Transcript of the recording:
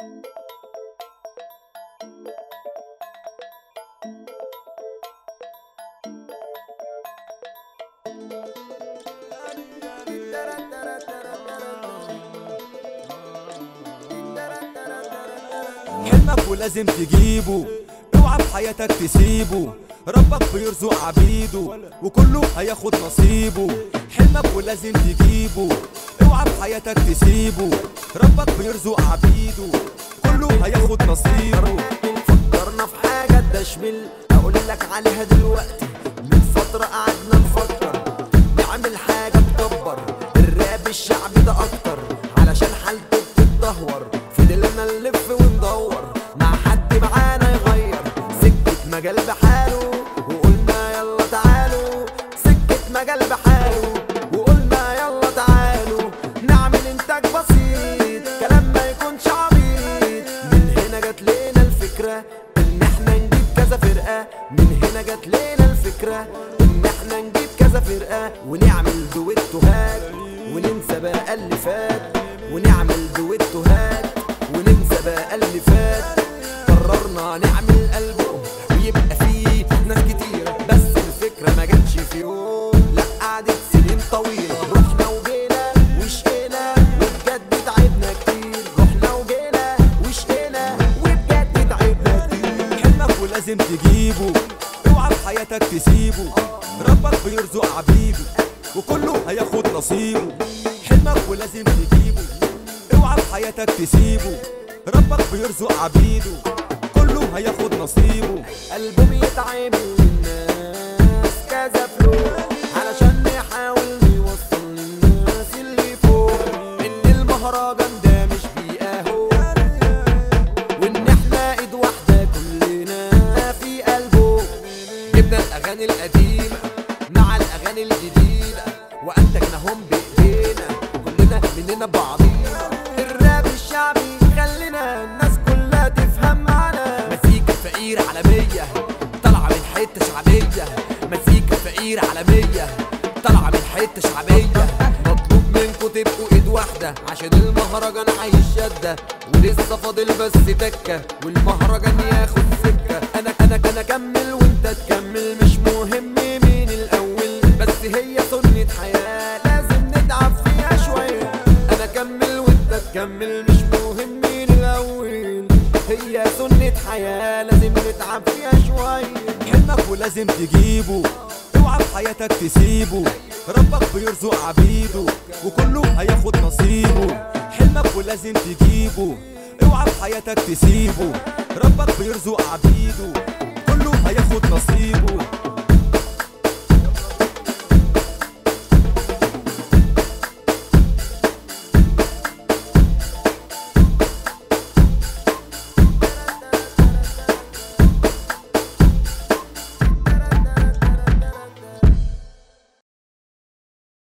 حلمك ولازم تجيبه. اوعى في حياتك تسيبه. ربك بيرزق عبيده وكله هياخد نصيبه. حلمك ولازم تجيبه. اوعى في حياتك تسيبه. ربك بيرزق عبيده كله هياخد نصيبه فكرنا في حاجة تشمل أقول لك عليها دلوقتي. من فترة قعدنا نفكر نعمل حاجة تكبر. الراب الشعبي ده أكتر علشان حالته بتتدهور. فضلنا نلف وندور مع حد معانا يغير. سكة مجال بحاله وقلنا يلا تعالوا. سكة مجال بحاله. من هنا جت لنا الفكرة إن إحنا نجيب كذا فرقة ونعمل دويتوهات وننسى بقى اللي فات ونعمل دويتوهات وننسى بقى اللي فات. قررنا نعمل ولازم تجيبه. اوعى في حياتك تسيبه ربك بيرزق عبيده. وكله هياخد نصيبه. حلمك ولازم تجيبه. اوعى في حياتك تسيبه ربك بيرزق عبيده. كله هياخد نصيبه. ألبوم يتعمل للناس كذا فلوس. جبنا الأغاني القديمة مع الأغاني الجديدة وأنتجناهم بإيدينا كلنا مننا بعضينا. الراب الشعبي خلينا الناس كلها تفهم معانا. مزيكا فقير عالمية طالعة من حتة شعبية. مزيكا فقير عالمية طالعة من حتة شعبية. مطلوب منكم تبقوا إيد واحدة عشان المهرجان شدة ولسه فاضل بس تكة والمهرجان ياخد سكة. أنا تكمل مش مهم مين الأول. هي سنة حياة لازم نتعب فيها شوية حلمك ولازم تجيبه. اوعى في حياتك تسيبه. ربك بيرزق عبيده وكله هياخد نصيبه. حلمك ولازم تجيبه. اوعى في حياتك تسيبه. ربك بيرزق عبيده كله هياخد نصيبه.